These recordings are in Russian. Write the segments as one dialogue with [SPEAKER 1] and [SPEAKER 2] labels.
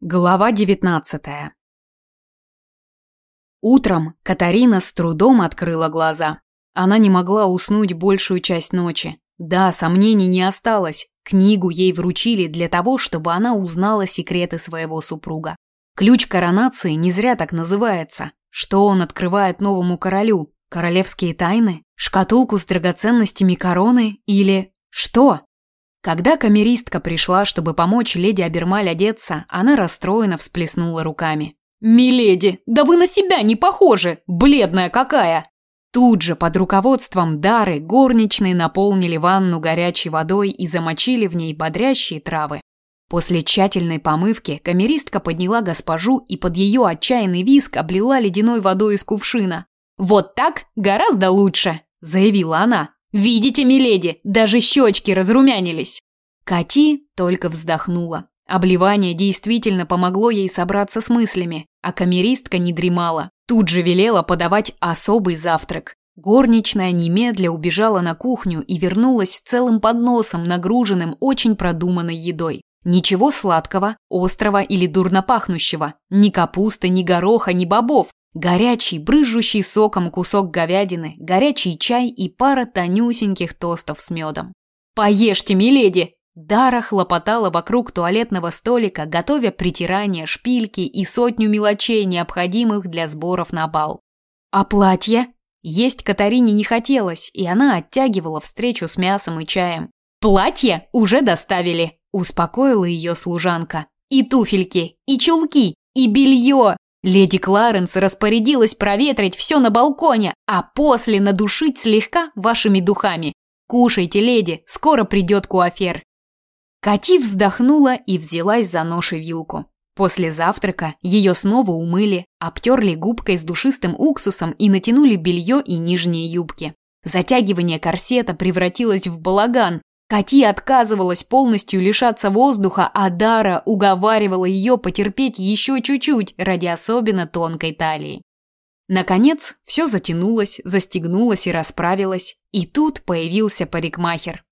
[SPEAKER 1] Глава 19 Утром Катарина с трудом открыла глаза. Она не могла уснуть большую часть ночи. Да, сомнений не осталось. Книгу ей вручили для того, чтобы она узнала секреты своего супруга. Ключ коронации не зря так называется. Что он открывает новому королю? Королевские тайны? Шкатулку с драгоценностями короны? Или что? Когда камеристка пришла, чтобы помочь леди Абермаль одеться, она расстроенно всплеснула руками. «Миледи, да вы на себя не похожи! Бледная какая!» Тут же под руководством Дары горничные наполнили ванну горячей водой и замочили в ней бодрящие травы. После тщательной помывки камеристка подняла госпожу и под ее отчаянный виск облила ледяной водой из кувшина. «Вот так гораздо лучше!» – заявила она. Видите, миледи, даже щечки разрумянились. Кати только вздохнула. Обливание действительно помогло ей собраться с мыслями, а камеристка не дремала. Тут же велела подавать особый завтрак. Горничная немедля убежала на кухню и вернулась с целым подносом, нагруженным очень продуманной едой. Ничего сладкого, острого или дурно пахнущего. Ни капусты, ни гороха, ни бобов. Горячий, брызжущий соком кусок говядины, горячий чай и пара тонюсеньких тостов с медом. «Поешьте, миледи!» Дара хлопотала вокруг туалетного столика, готовя притирание, шпильки и сотню мелочей, необходимых для сборов на бал. А платье? Есть Катарине не хотелось, и она оттягивала встречу с мясом и чаем. «Платье уже доставили», – успокоила ее служанка. «И туфельки, и чулки, и белье, Леди Кларенс распорядилась проветрить все на балконе, а после надушить слегка вашими духами. Кушайте, леди, скоро придет куафер. Кати вздохнула и взялась за нож и вилку. После завтрака ее снова умыли, обтерли губкой с душистым уксусом и натянули белье и нижние юбки. Затягивание корсета превратилось в балаган, Кати отказывалась полностью лишаться воздуха, а Дара уговаривала ее потерпеть еще чуть-чуть ради особенно тонкой талии. Наконец, все затянулось, застегнулось и расправилось, и тут появился парикмахер.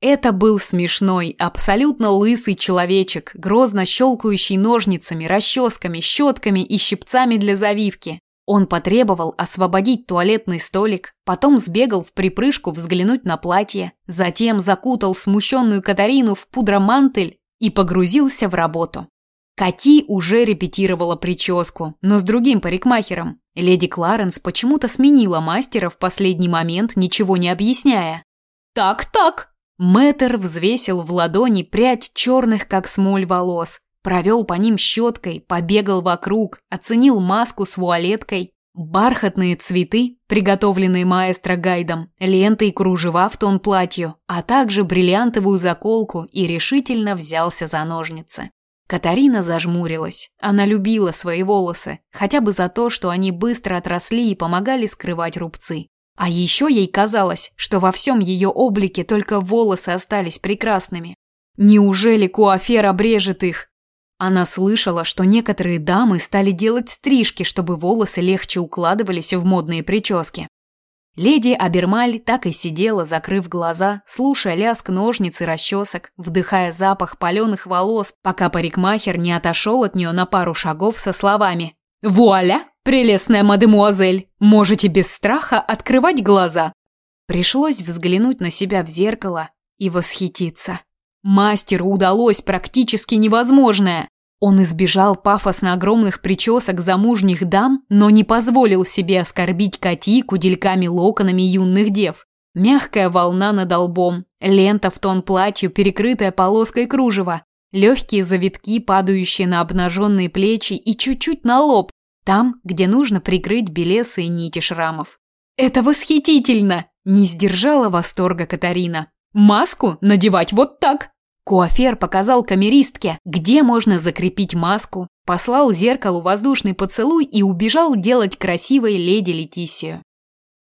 [SPEAKER 1] Это был смешной, абсолютно лысый человечек, грозно щелкающий ножницами, расческами, щетками и щипцами для завивки. Он потребовал освободить туалетный столик, потом сбегал в припрыжку взглянуть на платье, затем закутал смущенную Катарину в пудромантель и погрузился в работу. Кати уже репетировала прическу, но с другим парикмахером. Леди Кларенс почему-то сменила мастера в последний момент, ничего не объясняя. «Так-так!» Мэтр взвесил в ладони прядь черных, как смоль, волос, Провел по ним щеткой, побегал вокруг, оценил маску с вуалеткой, бархатные цветы, приготовленные маэстро гайдом, ленты и кружева в тон платью, а также бриллиантовую заколку и решительно взялся за ножницы. Катарина зажмурилась. Она любила свои волосы, хотя бы за то, что они быстро отросли и помогали скрывать рубцы. А еще ей казалось, что во всем ее облике только волосы остались прекрасными. Неужели Куафер обрежет их? Она слышала, что некоторые дамы стали делать стрижки, чтобы волосы легче укладывались в модные прически. Леди Абермаль так и сидела, закрыв глаза, слушая лязг ножниц и расчесок, вдыхая запах паленых волос, пока парикмахер не отошел от нее на пару шагов со словами «Вуаля, прелестная мадемуазель, можете без страха открывать глаза». Пришлось взглянуть на себя в зеркало и восхититься. Мастеру удалось практически невозможное. Он избежал пафосно огромных причесок замужних дам, но не позволил себе оскорбить Кати кудельками-локонами юных дев. Мягкая волна над лбом, лента в тон платью, перекрытая полоской кружева, легкие завитки, падающие на обнаженные плечи и чуть-чуть на лоб, там, где нужно прикрыть белесые нити шрамов. «Это восхитительно!» – не сдержала восторга Катарина. «Маску надевать вот так!» Куафер показал камеристке, где можно закрепить маску, послал зеркалу воздушный поцелуй и убежал делать красивой леди Летисию.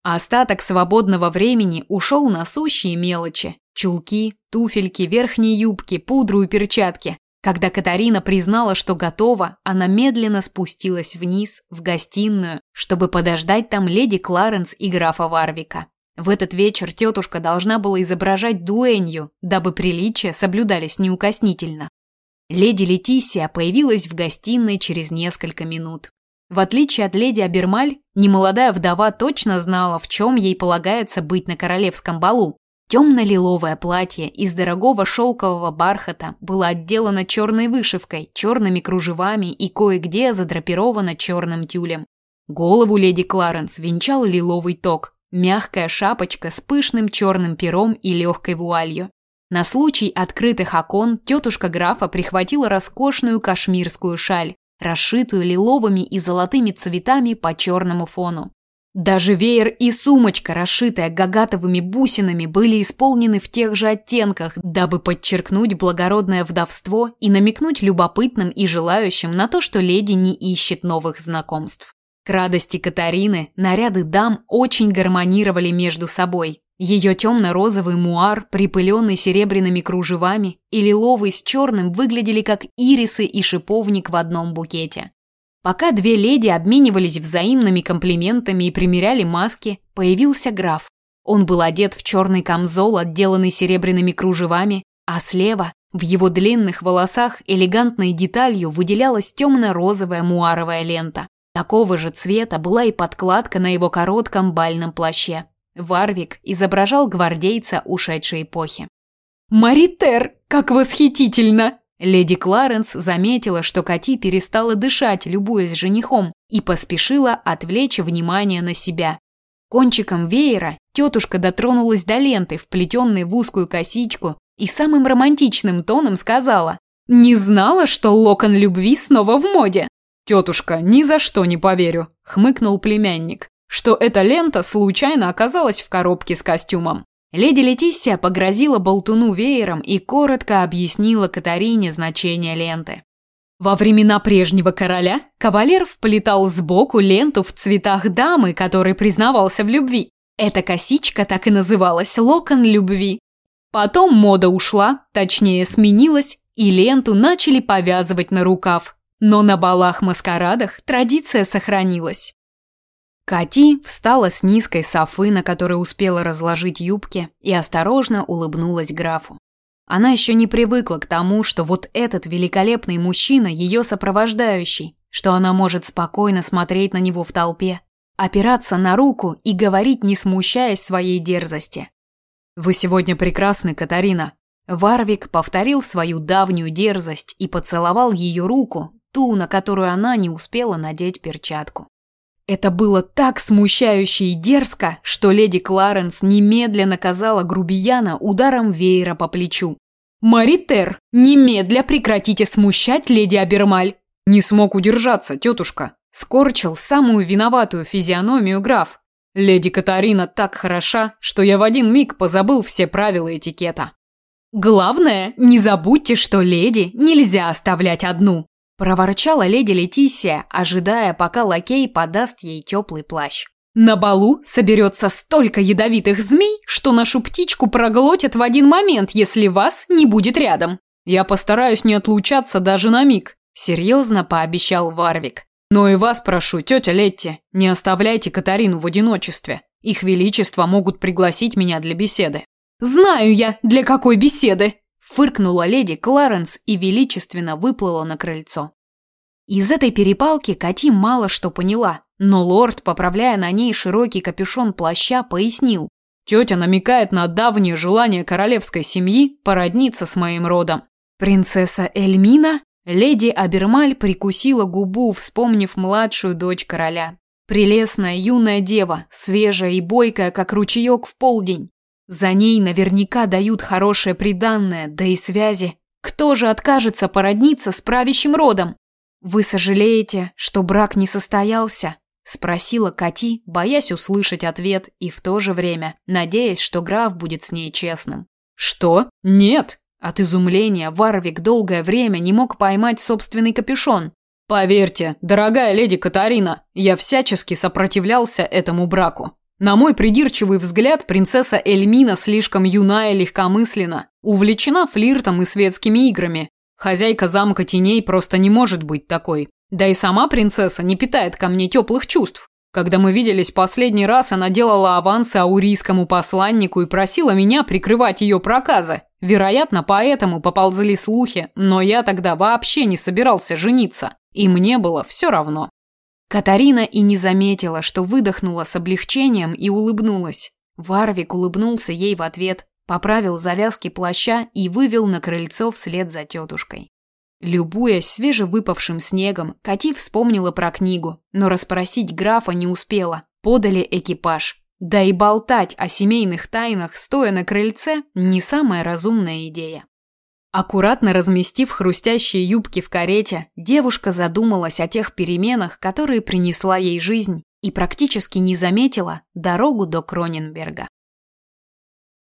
[SPEAKER 1] Остаток свободного времени ушел на сущие мелочи – чулки, туфельки, верхние юбки, пудру и перчатки. Когда Катарина признала, что готова, она медленно спустилась вниз, в гостиную, чтобы подождать там леди Кларенс и графа Варвика. В этот вечер тетушка должна была изображать дуэнью, дабы приличия соблюдались неукоснительно. Леди Летисия появилась в гостиной через несколько минут. В отличие от леди Абермаль, немолодая вдова точно знала, в чем ей полагается быть на королевском балу. Темно-лиловое платье из дорогого шелкового бархата было отделано черной вышивкой, черными кружевами и кое-где задрапировано черным тюлем. Голову леди Кларенс венчал лиловый ток, мягкая шапочка с пышным черным пером и легкой вуалью. На случай открытых окон тетушка графа прихватила роскошную кашмирскую шаль, расшитую лиловыми и золотыми цветами по черному фону. Даже веер и сумочка, расшитая гагатовыми бусинами, были исполнены в тех же оттенках, дабы подчеркнуть благородное вдовство и намекнуть любопытным и желающим на то, что леди не ищет новых знакомств. К радости Катарины наряды дам очень гармонировали между собой. Ее темно-розовый муар, припыленный серебряными кружевами, и лиловый с черным выглядели как ирисы и шиповник в одном букете. Пока две леди обменивались взаимными комплиментами и примеряли маски, появился граф. Он был одет в черный камзол, отделанный серебряными кружевами, а слева, в его длинных волосах, элегантной деталью выделялась темно-розовая муаровая лента. Такого же цвета была и подкладка на его коротком бальном плаще. Варвик изображал гвардейца ушедшей эпохи. «Маритер, как восхитительно!» Леди Кларенс заметила, что Кати перестала дышать, любуясь женихом, и поспешила отвлечь внимание на себя. Кончиком веера тетушка дотронулась до ленты, вплетенной в узкую косичку, и самым романтичным тоном сказала «Не знала, что локон любви снова в моде». «Тетушка, ни за что не поверю», – хмыкнул племянник, «что эта лента случайно оказалась в коробке с костюмом. Леди Летиссия погрозила болтуну веером и коротко объяснила Катарине значение ленты. Во времена прежнего короля кавалер вплетал сбоку ленту в цветах дамы, который признавался в любви. Эта косичка так и называлась «локон любви». Потом мода ушла, точнее сменилась, и ленту начали повязывать на рукав. Но на балах-маскарадах традиция сохранилась. Кати встала с низкой софы, на которой успела разложить юбки, и осторожно улыбнулась графу. Она еще не привыкла к тому, что вот этот великолепный мужчина ее сопровождающий, что она может спокойно смотреть на него в толпе, опираться на руку и говорить, не смущаясь своей дерзости. «Вы сегодня прекрасны, Катарина». Варвик повторил свою давнюю дерзость и поцеловал ее руку, ту, на которую она не успела надеть перчатку. Это было так смущающе и дерзко, что леди Кларенс немедленно наказала грубияна ударом веера по плечу. «Маритер, немедля прекратите смущать леди Абермаль!» «Не смог удержаться, тетушка!» Скорчил самую виноватую физиономию граф. «Леди Катарина так хороша, что я в один миг позабыл все правила этикета». «Главное, не забудьте, что леди нельзя оставлять одну!» Проворчала леди Летисия, ожидая, пока лакей подаст ей теплый плащ. На балу соберется столько ядовитых змей, что нашу птичку проглотят в один момент, если вас не будет рядом. Я постараюсь не отлучаться даже на миг, серьезно пообещал Варвик. Но и вас прошу, тетя Летти, не оставляйте Катарину в одиночестве. Их величество могут пригласить меня для беседы. Знаю я, для какой беседы, фыркнула леди Кларенс и величественно выплыла на крыльцо. Из этой перепалки Кати мало что поняла, но лорд, поправляя на ней широкий капюшон плаща, пояснил. Тетя намекает на давнее желание королевской семьи породниться с моим родом. Принцесса Эльмина? Леди Абермаль прикусила губу, вспомнив младшую дочь короля. Прелестная юная дева, свежая и бойкая, как ручеек в полдень. За ней наверняка дают хорошее приданное, да и связи. Кто же откажется породниться с правящим родом? Вы сожалеете, что брак не состоялся? Спросила Кати, боясь услышать ответ и в то же время надеясь, что граф будет с ней честным. Что? Нет. От изумления Варвик долгое время не мог поймать собственный капюшон. Поверьте, дорогая леди Катарина, я всячески сопротивлялся этому браку. На мой придирчивый взгляд, принцесса Эльмина слишком юна и легкомысленна, увлечена флиртом и светскими играми. Хозяйка замка теней просто не может быть такой. Да и сама принцесса не питает ко мне теплых чувств. Когда мы виделись последний раз, она делала авансы аурийскому посланнику и просила меня прикрывать ее проказы.
[SPEAKER 2] Вероятно, поэтому поползли слухи, но я тогда вообще не собирался жениться, и мне было все равно.
[SPEAKER 1] Катарина и не заметила, что выдохнула с облегчением и улыбнулась. Варвик улыбнулся ей в ответ, поправил завязки плаща и вывел на крыльцо вслед за тетушкой. Любуясь свежевыпавшим снегом, Кати вспомнила про книгу, но расспросить графа не успела. Подали экипаж. Да и болтать о семейных тайнах, стоя на крыльце, не самая разумная идея. Аккуратно разместив хрустящие юбки в карете, девушка задумалась о тех переменах, которые принесла ей жизнь, и практически не заметила дорогу до Кроненберга.